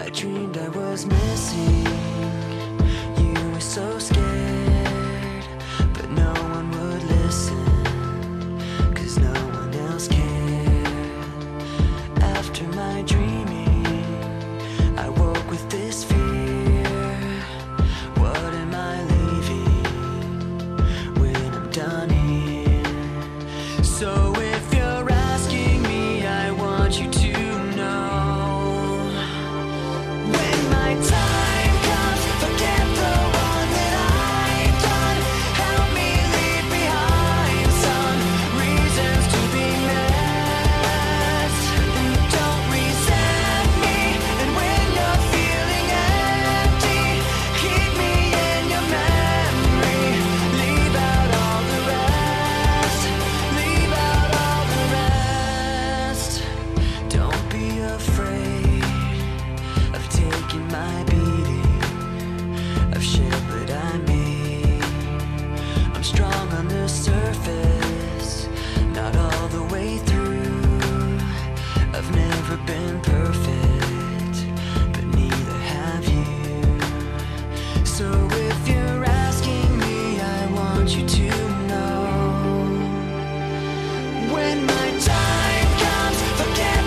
I dreamed I was missing You. Were so scared But no one would listen Cause no one else cared. After my dreaming I woke with this fear. What am I leaving When I'm done here? So if you're asking me I want you to My beating of shit, I mean, I'm strong on the surface, not all the way through. I've never been perfect, but neither have you. So if you're asking me, I want you to.